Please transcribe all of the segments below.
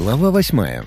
Глава восьмая.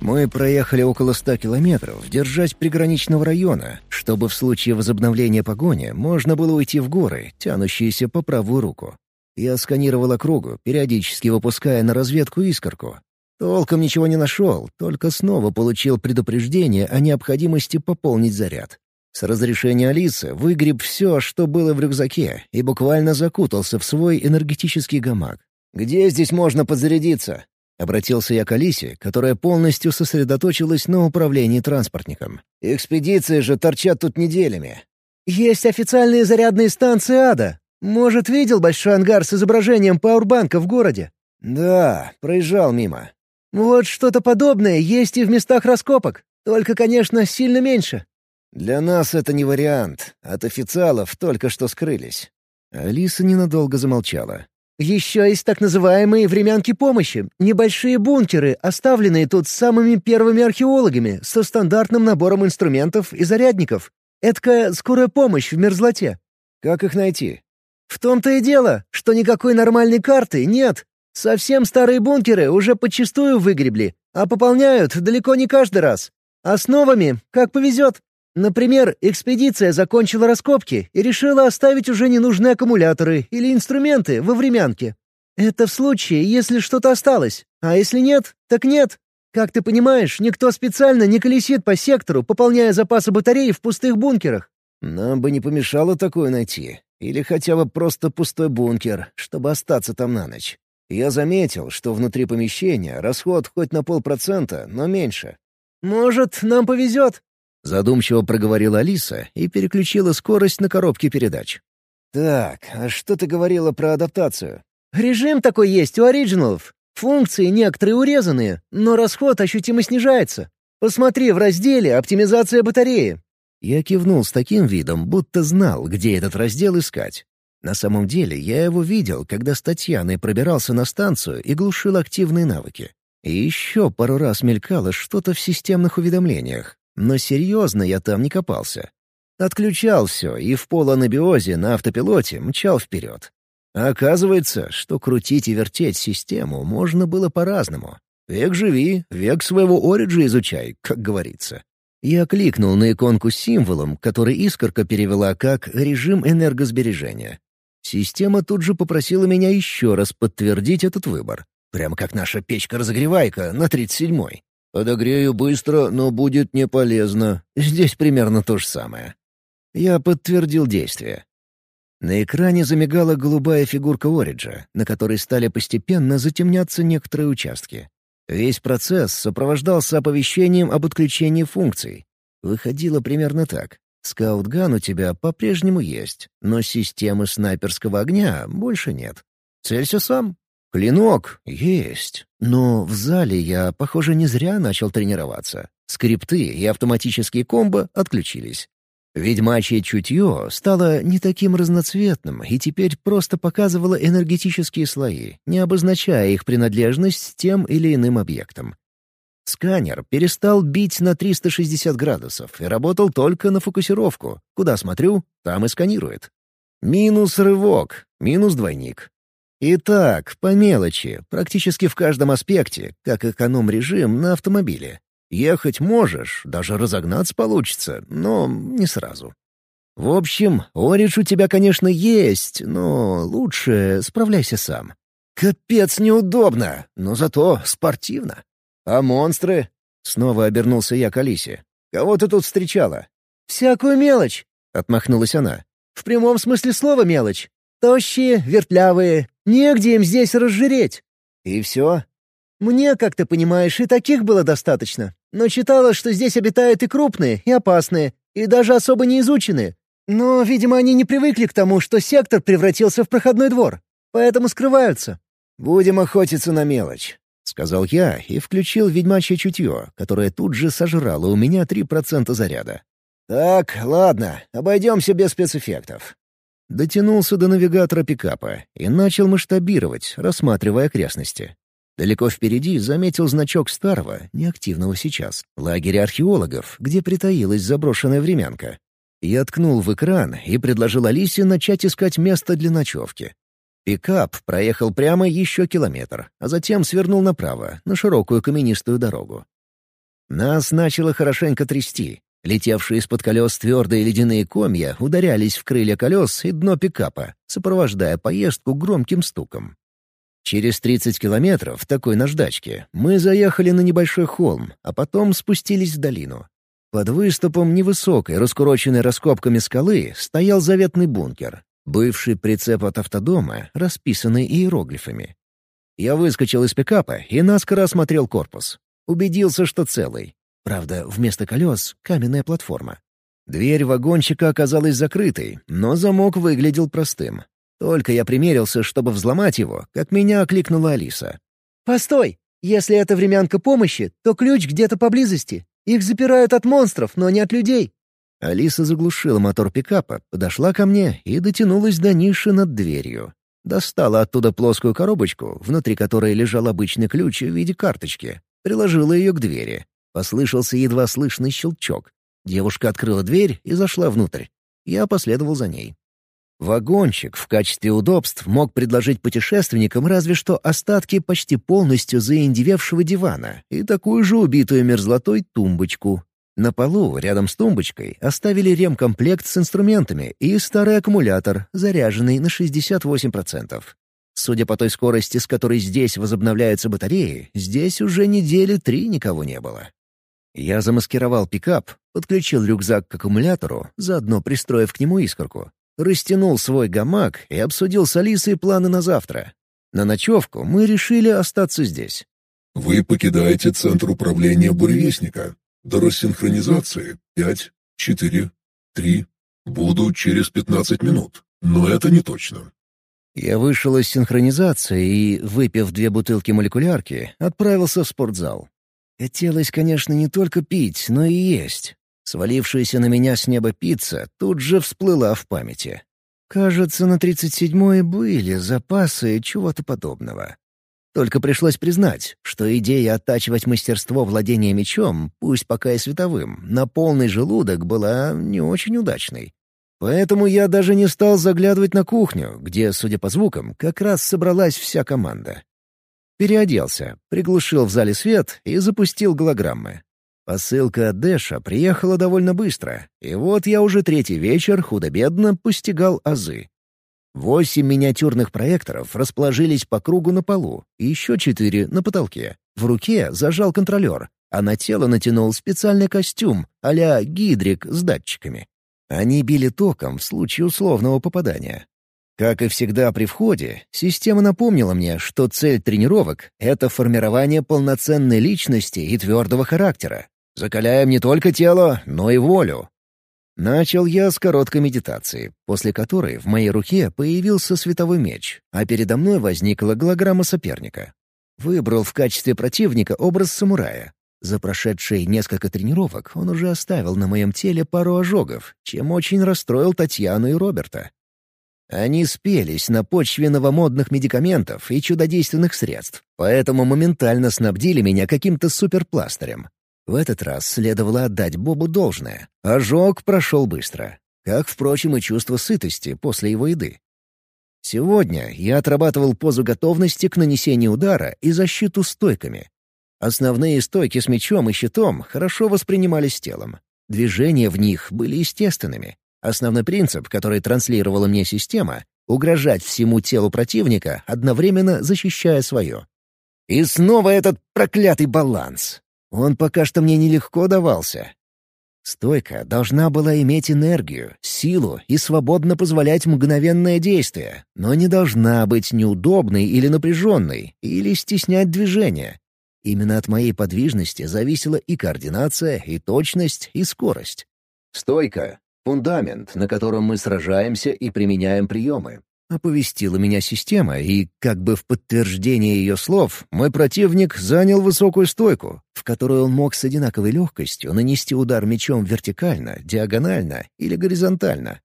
Мы проехали около ста километров, держась приграничного района, чтобы в случае возобновления погони можно было уйти в горы, тянущиеся по правую руку. Я сканировал округу, периодически выпуская на разведку искорку. Толком ничего не нашел, только снова получил предупреждение о необходимости пополнить заряд. С разрешения Алисы выгреб все, что было в рюкзаке, и буквально закутался в свой энергетический гамак. «Где здесь можно подзарядиться?» Обратился я к Алисе, которая полностью сосредоточилась на управлении транспортником. «Экспедиции же торчат тут неделями». «Есть официальные зарядные станции ада. Может, видел большой ангар с изображением пауэрбанка в городе?» «Да, проезжал мимо». «Вот что-то подобное есть и в местах раскопок. Только, конечно, сильно меньше». «Для нас это не вариант. От официалов только что скрылись». Алиса ненадолго замолчала. Еще есть так называемые времянки помощи, небольшие бункеры, оставленные тут самыми первыми археологами, со стандартным набором инструментов и зарядников. Эдакая скорая помощь в мерзлоте. Как их найти? В том-то и дело, что никакой нормальной карты нет. Совсем старые бункеры уже подчистую выгребли, а пополняют далеко не каждый раз. Основами, как повезет. Например, экспедиция закончила раскопки и решила оставить уже ненужные аккумуляторы или инструменты во времянке. Это в случае, если что-то осталось, а если нет, так нет. Как ты понимаешь, никто специально не колесит по сектору, пополняя запасы батарей в пустых бункерах. Нам бы не помешало такое найти. Или хотя бы просто пустой бункер, чтобы остаться там на ночь. Я заметил, что внутри помещения расход хоть на полпроцента, но меньше. «Может, нам повезет», Задумчиво проговорила Алиса и переключила скорость на коробке передач. «Так, а что ты говорила про адаптацию?» «Режим такой есть у оригиналов. Функции некоторые урезанные, но расход ощутимо снижается. Посмотри в разделе «Оптимизация батареи». Я кивнул с таким видом, будто знал, где этот раздел искать. На самом деле я его видел, когда с Татьяной пробирался на станцию и глушил активные навыки. И еще пару раз мелькало что-то в системных уведомлениях, но серьезно я там не копался. Отключал все и в полуанабиозе на автопилоте мчал вперед. А оказывается, что крутить и вертеть систему можно было по-разному. Век живи, век своего ориджа изучай, как говорится. Я кликнул на иконку с символом, который искорка перевела как «режим энергосбережения». Система тут же попросила меня еще раз подтвердить этот выбор. Прямо как наша печка-разогревайка на 37-й. Подогрею быстро, но будет не полезно. Здесь примерно то же самое. Я подтвердил действие. На экране замигала голубая фигурка Ориджа, на которой стали постепенно затемняться некоторые участки. Весь процесс сопровождался оповещением об отключении функций. Выходило примерно так. Скаутган у тебя по-прежнему есть, но системы снайперского огня больше нет. Целься сам. Клинок есть, но в зале я, похоже, не зря начал тренироваться. Скрипты и автоматические комбо отключились. Ведьмачье чутье стало не таким разноцветным и теперь просто показывало энергетические слои, не обозначая их принадлежность тем или иным объектам. Сканер перестал бить на 360 градусов и работал только на фокусировку. Куда смотрю, там и сканирует. Минус рывок, минус двойник, Итак, по мелочи, практически в каждом аспекте, как эконом-режим на автомобиле. Ехать можешь, даже разогнаться получится, но не сразу. В общем, Оридж у тебя, конечно, есть, но лучше справляйся сам. Капец неудобно, но зато спортивно. А монстры? Снова обернулся я к Алисе. Кого ты тут встречала? «Всякую мелочь», — отмахнулась она. «В прямом смысле слова мелочь. Тощие, вертлявые, негде им здесь разжиреть». «И все?» «Мне, как ты понимаешь, и таких было достаточно. Но читала, что здесь обитают и крупные, и опасные, и даже особо не изученные. Но, видимо, они не привыкли к тому, что сектор превратился в проходной двор. Поэтому скрываются». «Будем охотиться на мелочь», — сказал я и включил ведьмачье чутье, которое тут же сожрало у меня 3% заряда. «Так, ладно, обойдемся без спецэффектов. Дотянулся до навигатора пикапа и начал масштабировать, рассматривая окрестности. Далеко впереди заметил значок старого, неактивного сейчас, лагеря археологов, где притаилась заброшенная времянка. Я ткнул в экран и предложил Алисе начать искать место для ночевки. Пикап проехал прямо еще километр, а затем свернул направо, на широкую каменистую дорогу. Нас начало хорошенько трясти. Летевшие из-под колес твердые ледяные комья ударялись в крылья колес и дно пикапа, сопровождая поездку громким стуком. Через 30 километров такой наждачки мы заехали на небольшой холм, а потом спустились в долину. Под выступом невысокой, раскуроченной раскопками скалы, стоял заветный бункер, бывший прицеп от автодома, расписанный иероглифами. Я выскочил из пикапа и наскоро осмотрел корпус. Убедился, что целый. Правда, вместо колес — каменная платформа. Дверь вагончика оказалась закрытой, но замок выглядел простым. Только я примерился, чтобы взломать его, как меня окликнула Алиса. «Постой! Если это времянка помощи, то ключ где-то поблизости. Их запирают от монстров, но не от людей». Алиса заглушила мотор пикапа, подошла ко мне и дотянулась до ниши над дверью. Достала оттуда плоскую коробочку, внутри которой лежал обычный ключ в виде карточки. Приложила ее к двери. Послышался едва слышный щелчок. Девушка открыла дверь и зашла внутрь. Я последовал за ней. Вагончик в качестве удобств мог предложить путешественникам разве что остатки почти полностью заиндевевшего дивана и такую же убитую мерзлотой тумбочку. На полу, рядом с тумбочкой, оставили ремкомплект с инструментами и старый аккумулятор, заряженный на 68%. Судя по той скорости, с которой здесь возобновляются батареи, здесь уже недели три никого не было. Я замаскировал пикап, подключил рюкзак к аккумулятору, заодно пристроив к нему искорку, растянул свой гамак и обсудил с Алисой планы на завтра. На ночевку мы решили остаться здесь. «Вы покидаете центр управления буревестника. До рассинхронизации пять, четыре, три. Буду через пятнадцать минут, но это не точно». Я вышел из синхронизации и, выпив две бутылки молекулярки, отправился в спортзал. Хотелось, конечно, не только пить, но и есть. Свалившаяся на меня с неба пицца тут же всплыла в памяти. Кажется, на тридцать седьмой были запасы чего-то подобного. Только пришлось признать, что идея оттачивать мастерство владения мечом, пусть пока и световым, на полный желудок была не очень удачной. Поэтому я даже не стал заглядывать на кухню, где, судя по звукам, как раз собралась вся команда. Переоделся, приглушил в зале свет и запустил голограммы. Посылка от Дэша приехала довольно быстро, и вот я уже третий вечер худо-бедно постигал азы. Восемь миниатюрных проекторов расположились по кругу на полу, и еще четыре — на потолке. В руке зажал контролер, а на тело натянул специальный костюм а гидрик с датчиками. Они били током в случае условного попадания. Как и всегда при входе, система напомнила мне, что цель тренировок — это формирование полноценной личности и твердого характера, Закаляем не только тело, но и волю. Начал я с короткой медитации, после которой в моей руке появился световой меч, а передо мной возникла голограмма соперника. Выбрал в качестве противника образ самурая. За прошедшие несколько тренировок он уже оставил на моем теле пару ожогов, чем очень расстроил Татьяну и Роберта. Они спелись на почве новомодных медикаментов и чудодейственных средств, поэтому моментально снабдили меня каким-то суперпластырем. В этот раз следовало отдать Бобу должное. Ожог прошел быстро, как, впрочем, и чувство сытости после его еды. Сегодня я отрабатывал позу готовности к нанесению удара и защиту стойками. Основные стойки с мечом и щитом хорошо воспринимались телом. Движения в них были естественными. Основной принцип, который транслировала мне система — угрожать всему телу противника, одновременно защищая свое. И снова этот проклятый баланс. Он пока что мне нелегко давался. Стойка должна была иметь энергию, силу и свободно позволять мгновенное действие, но не должна быть неудобной или напряженной, или стеснять движение. Именно от моей подвижности зависела и координация, и точность, и скорость. Стойка — фундамент, на котором мы сражаемся и применяем приемы. Оповестила меня система, и, как бы в подтверждение ее слов, мой противник занял высокую стойку, в которую он мог с одинаковой легкостью нанести удар мечом вертикально, диагонально или горизонтально.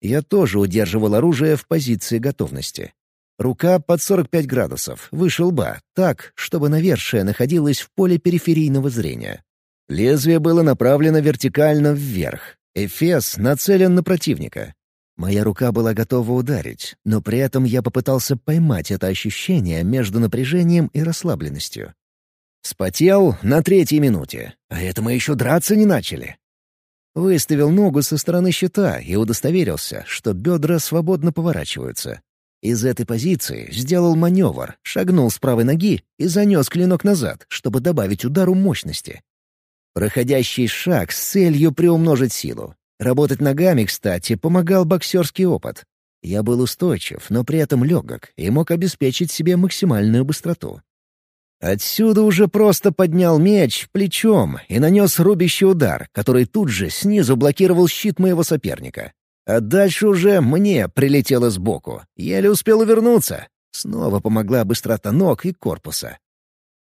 Я тоже удерживал оружие в позиции готовности. Рука под 45 градусов, выше лба, так, чтобы навершие находилось в поле периферийного зрения. Лезвие было направлено вертикально вверх. Эфес нацелен на противника. Моя рука была готова ударить, но при этом я попытался поймать это ощущение между напряжением и расслабленностью. Спотел на третьей минуте, а это мы еще драться не начали. Выставил ногу со стороны щита и удостоверился, что бедра свободно поворачиваются. Из этой позиции сделал маневр, шагнул с правой ноги и занес клинок назад, чтобы добавить удару мощности. Проходящий шаг с целью приумножить силу. Работать ногами, кстати, помогал боксерский опыт. Я был устойчив, но при этом легок и мог обеспечить себе максимальную быстроту. Отсюда уже просто поднял меч плечом и нанес рубящий удар, который тут же снизу блокировал щит моего соперника. А дальше уже мне прилетело сбоку. Еле успел увернуться. Снова помогла быстрота ног и корпуса.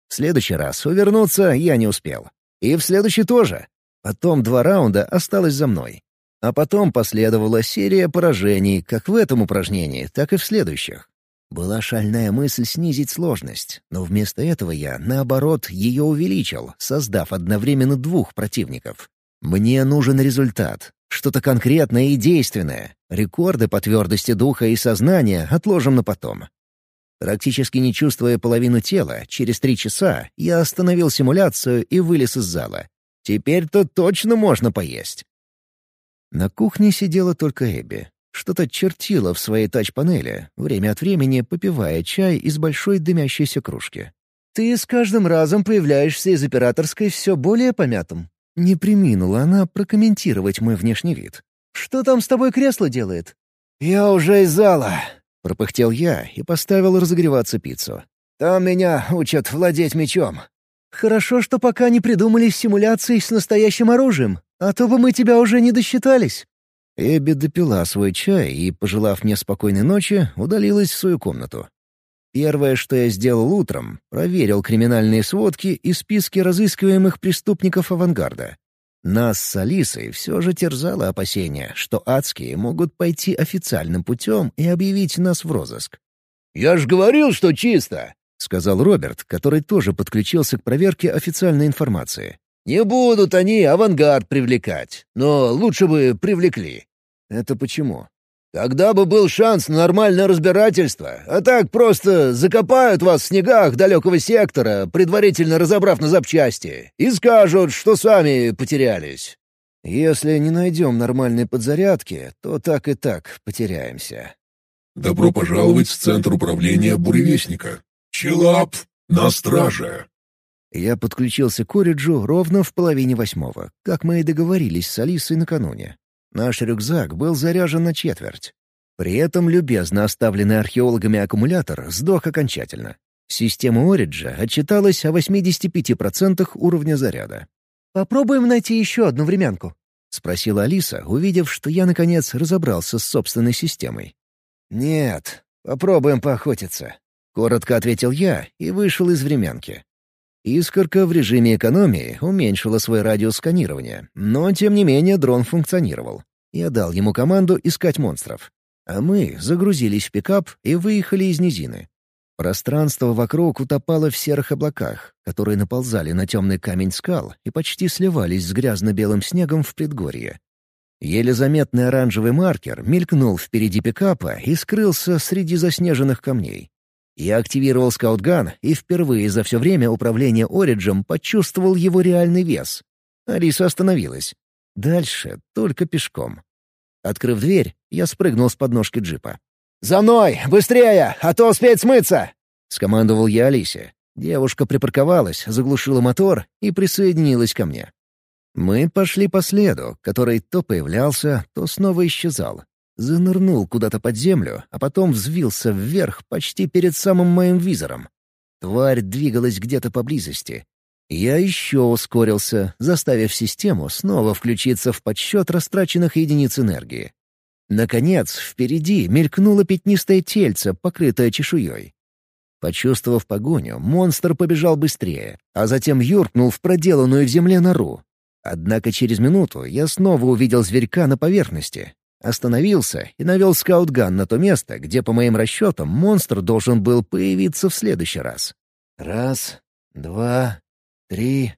В следующий раз увернуться я не успел. И в следующий тоже. Потом два раунда осталось за мной. А потом последовала серия поражений как в этом упражнении, так и в следующих. Была шальная мысль снизить сложность, но вместо этого я, наоборот, ее увеличил, создав одновременно двух противников. Мне нужен результат, что-то конкретное и действенное. Рекорды по твердости духа и сознания отложим на потом. Практически не чувствуя половину тела, через три часа я остановил симуляцию и вылез из зала. Теперь-то точно можно поесть. На кухне сидела только Эбби. Что-то чертила в своей тач-панели, время от времени попивая чай из большой дымящейся кружки. «Ты с каждым разом появляешься из операторской все более помятым». Не приминула она прокомментировать мой внешний вид. «Что там с тобой кресло делает?» «Я уже из зала», — пропыхтел я и поставил разогреваться пиццу. «Там меня учат владеть мечом». «Хорошо, что пока не придумали симуляции с настоящим оружием, а то бы мы тебя уже не досчитались». Эбби допила свой чай и, пожелав мне спокойной ночи, удалилась в свою комнату. Первое, что я сделал утром, проверил криминальные сводки и списки разыскиваемых преступников авангарда. Нас с Алисой все же терзало опасение, что адские могут пойти официальным путем и объявить нас в розыск. «Я ж говорил, что чисто!» — сказал Роберт, который тоже подключился к проверке официальной информации. «Не будут они авангард привлекать, но лучше бы привлекли». «Это почему?» «Тогда бы был шанс на нормальное разбирательство, а так просто закопают вас в снегах далекого сектора, предварительно разобрав на запчасти, и скажут, что сами потерялись». «Если не найдем нормальной подзарядки, то так и так потеряемся». «Добро пожаловать в Центр управления Буревестника. Челап на страже!» Я подключился к Ориджу ровно в половине восьмого, как мы и договорились с Алисой накануне. Наш рюкзак был заряжен на четверть. При этом любезно оставленный археологами аккумулятор сдох окончательно. Система Ориджа отчиталась о 85% уровня заряда. «Попробуем найти еще одну времянку», — спросила Алиса, увидев, что я, наконец, разобрался с собственной системой. «Нет, попробуем поохотиться», — коротко ответил я и вышел из времянки. Искорка в режиме экономии уменьшила свой радиус сканирования, но, тем не менее, дрон функционировал. Я дал ему команду искать монстров. А мы загрузились в пикап и выехали из низины. Пространство вокруг утопало в серых облаках, которые наползали на темный камень скал и почти сливались с грязно-белым снегом в предгорье. Еле заметный оранжевый маркер мелькнул впереди пикапа и скрылся среди заснеженных камней. Я активировал скаутган и впервые за все время управления Ориджем почувствовал его реальный вес. Алиса остановилась. Дальше только пешком. Открыв дверь, я спрыгнул с подножки джипа. «За мной! Быстрее! А то успеет смыться!» — скомандовал я Алисе. Девушка припарковалась, заглушила мотор и присоединилась ко мне. Мы пошли по следу, который то появлялся, то снова исчезал, Занырнул куда-то под землю, а потом взвился вверх почти перед самым моим визором. Тварь двигалась где-то поблизости. Я еще ускорился, заставив систему снова включиться в подсчет растраченных единиц энергии. Наконец, впереди мелькнуло пятнистое тельце, покрытое чешуей. Почувствовав погоню, монстр побежал быстрее, а затем юркнул в проделанную в земле нору. Однако через минуту я снова увидел зверька на поверхности, Остановился и навел скаутган на то место, где, по моим расчетам, монстр должен был появиться в следующий раз. Раз, два, три.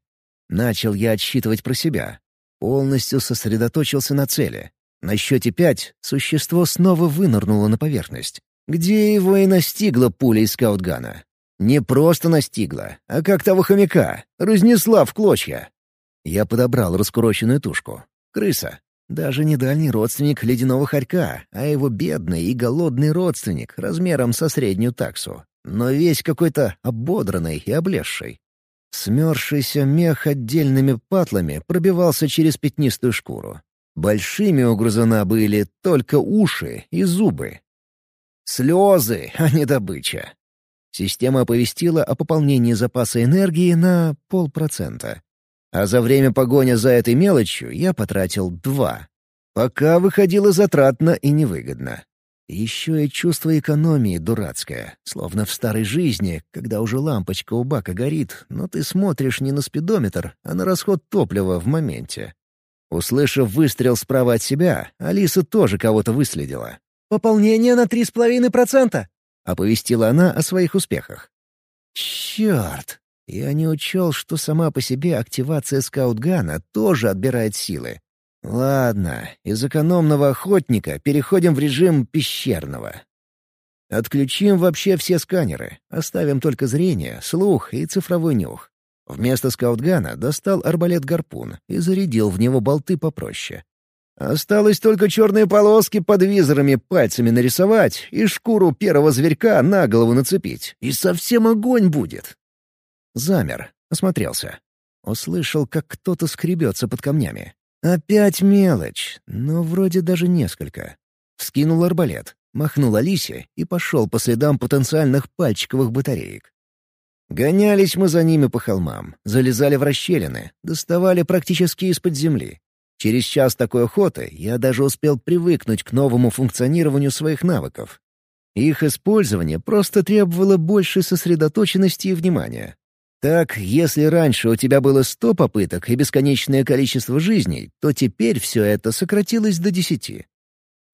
Начал я отсчитывать про себя. Полностью сосредоточился на цели. На счете пять существо снова вынырнуло на поверхность, где его и настигла пуля из скаутгана. Не просто настигла, а как того хомяка, разнесла в клочья. Я подобрал раскуроченную тушку. Крыса. Даже не дальний родственник ледяного хорька, а его бедный и голодный родственник размером со среднюю таксу. Но весь какой-то ободранный и облезший. Смерзшийся мех отдельными патлами пробивался через пятнистую шкуру. Большими у грузана были только уши и зубы. Слезы, а не добыча. Система оповестила о пополнении запаса энергии на полпроцента. А за время погони за этой мелочью я потратил два. Пока выходило затратно и невыгодно. Еще и чувство экономии дурацкое, словно в старой жизни, когда уже лампочка у бака горит, но ты смотришь не на спидометр, а на расход топлива в моменте. Услышав выстрел справа от себя, Алиса тоже кого-то выследила. «Пополнение на три с половиной процента!» — оповестила она о своих успехах. «Черт! Я не учел, что сама по себе активация скаутгана тоже отбирает силы. Ладно, из экономного охотника переходим в режим пещерного. Отключим вообще все сканеры, оставим только зрение, слух и цифровой нюх. Вместо скаутгана достал арбалет-гарпун и зарядил в него болты попроще. Осталось только черные полоски под визорами пальцами нарисовать и шкуру первого зверька на голову нацепить, и совсем огонь будет. Замер, осмотрелся. Услышал, как кто-то скребется под камнями. Опять мелочь, но вроде даже несколько. Вскинул арбалет, махнул Алисе и пошел по следам потенциальных пальчиковых батареек. Гонялись мы за ними по холмам, залезали в расщелины, доставали практически из-под земли. Через час такой охоты я даже успел привыкнуть к новому функционированию своих навыков. Их использование просто требовало большей сосредоточенности и внимания, так, если раньше у тебя было сто попыток и бесконечное количество жизней, то теперь все это сократилось до десяти.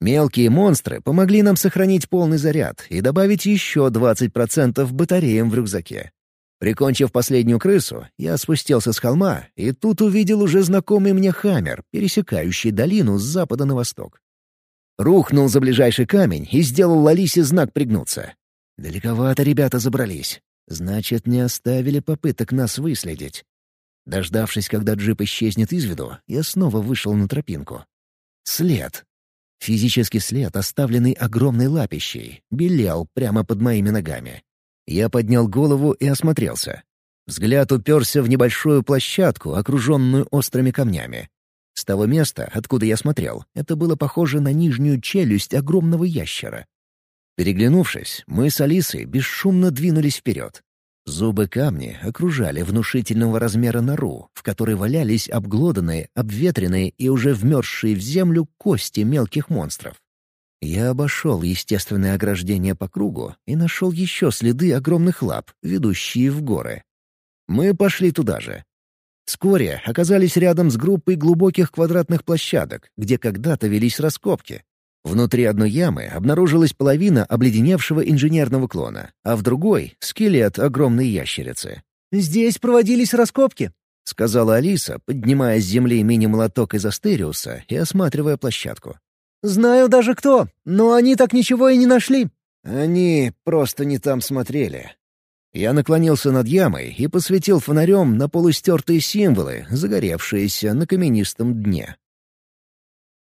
Мелкие монстры помогли нам сохранить полный заряд и добавить еще 20% батареям в рюкзаке. Прикончив последнюю крысу, я спустился с холма и тут увидел уже знакомый мне хаммер, пересекающий долину с запада на восток. Рухнул за ближайший камень и сделал Лалисе знак пригнуться. Далековато ребята забрались. Значит, не оставили попыток нас выследить. Дождавшись, когда джип исчезнет из виду, я снова вышел на тропинку. След. Физический след, оставленный огромной лапищей, белел прямо под моими ногами. Я поднял голову и осмотрелся. Взгляд уперся в небольшую площадку, окруженную острыми камнями. С того места, откуда я смотрел, это было похоже на нижнюю челюсть огромного ящера. Переглянувшись, мы с Алисой бесшумно двинулись вперед. Зубы камни окружали внушительного размера нору, в которой валялись обглоданные, обветренные и уже вмерзшие в землю кости мелких монстров. Я обошел естественное ограждение по кругу и нашел еще следы огромных лап, ведущие в горы. Мы пошли туда же. Вскоре оказались рядом с группой глубоких квадратных площадок, где когда-то велись раскопки, Внутри одной ямы обнаружилась половина обледеневшего инженерного клона, а в другой — скелет огромной ящерицы. «Здесь проводились раскопки», — сказала Алиса, поднимая с земли мини-молоток из Астериуса и осматривая площадку. «Знаю даже кто, но они так ничего и не нашли». «Они просто не там смотрели». Я наклонился над ямой и посветил фонарем на полустертые символы, загоревшиеся на каменистом дне.